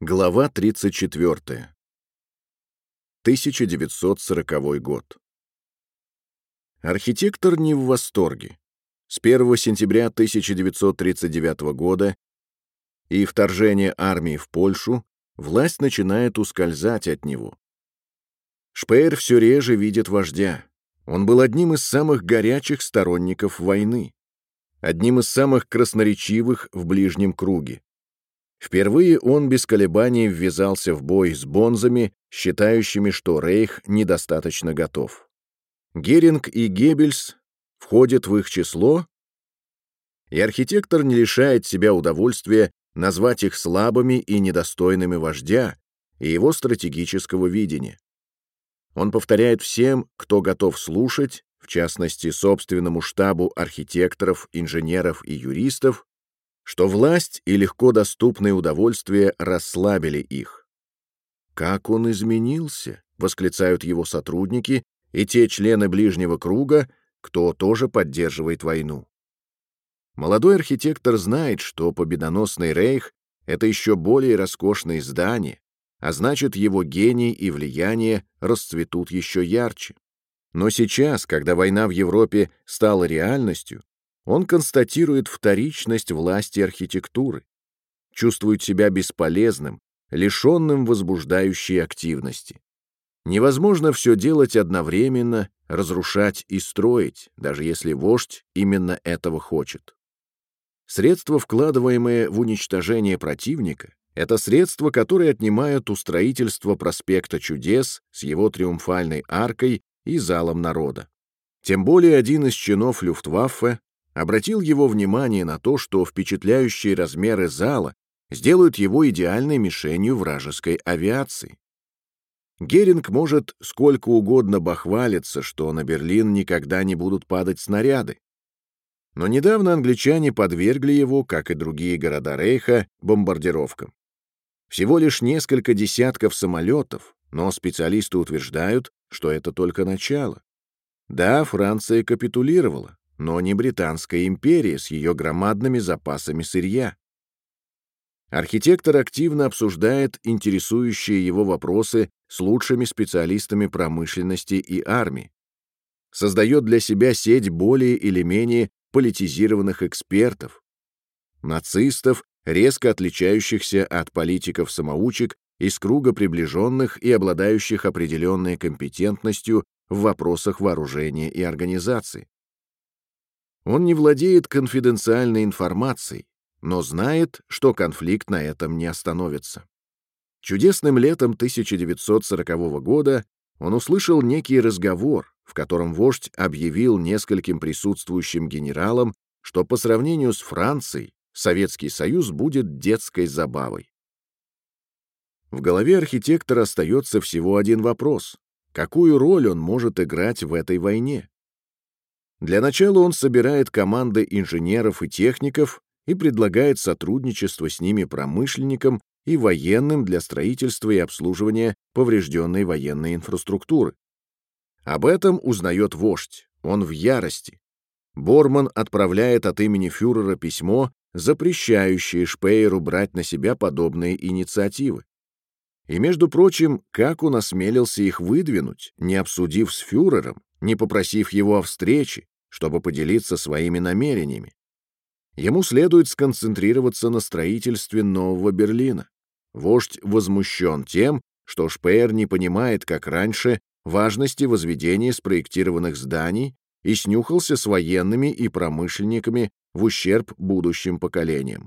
Глава 34. 1940 год. Архитектор не в восторге. С 1 сентября 1939 года и вторжения армии в Польшу власть начинает ускользать от него. Шпеер все реже видит вождя. Он был одним из самых горячих сторонников войны, одним из самых красноречивых в ближнем круге. Впервые он без колебаний ввязался в бой с бонзами, считающими, что Рейх недостаточно готов. Геринг и Геббельс входят в их число, и архитектор не лишает себя удовольствия назвать их слабыми и недостойными вождя и его стратегического видения. Он повторяет всем, кто готов слушать, в частности, собственному штабу архитекторов, инженеров и юристов, что власть и легко доступные удовольствия расслабили их. «Как он изменился!» — восклицают его сотрудники и те члены ближнего круга, кто тоже поддерживает войну. Молодой архитектор знает, что победоносный рейх — это еще более роскошные здания, а значит, его гений и влияние расцветут еще ярче. Но сейчас, когда война в Европе стала реальностью, он констатирует вторичность власти архитектуры, чувствует себя бесполезным, лишенным возбуждающей активности. Невозможно все делать одновременно, разрушать и строить, даже если вождь именно этого хочет. Средства, вкладываемые в уничтожение противника, это средства, которые отнимают у строительства проспекта Чудес с его триумфальной аркой и залом народа. Тем более один из чинов Люфтваффе обратил его внимание на то, что впечатляющие размеры зала сделают его идеальной мишенью вражеской авиации. Геринг может сколько угодно бахвалиться, что на Берлин никогда не будут падать снаряды. Но недавно англичане подвергли его, как и другие города Рейха, бомбардировкам. Всего лишь несколько десятков самолетов, но специалисты утверждают, что это только начало. Да, Франция капитулировала, но не Британская империя с ее громадными запасами сырья. Архитектор активно обсуждает интересующие его вопросы с лучшими специалистами промышленности и армии. Создает для себя сеть более или менее политизированных экспертов, нацистов, резко отличающихся от политиков-самоучек из круга приближенных и обладающих определенной компетентностью в вопросах вооружения и организации. Он не владеет конфиденциальной информацией, но знает, что конфликт на этом не остановится. Чудесным летом 1940 года он услышал некий разговор, в котором вождь объявил нескольким присутствующим генералам, что по сравнению с Францией Советский Союз будет детской забавой. В голове архитектора остается всего один вопрос. Какую роль он может играть в этой войне? Для начала он собирает команды инженеров и техников и предлагает сотрудничество с ними промышленникам и военным для строительства и обслуживания поврежденной военной инфраструктуры. Об этом узнает вождь, он в ярости. Борман отправляет от имени фюрера письмо, запрещающее Шпееру брать на себя подобные инициативы. И, между прочим, как он осмелился их выдвинуть, не обсудив с фюрером, не попросив его о встрече, чтобы поделиться своими намерениями. Ему следует сконцентрироваться на строительстве нового Берлина. Вождь возмущен тем, что Шпеер не понимает, как раньше, важности возведения спроектированных зданий и снюхался с военными и промышленниками в ущерб будущим поколениям.